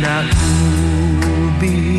i'll be.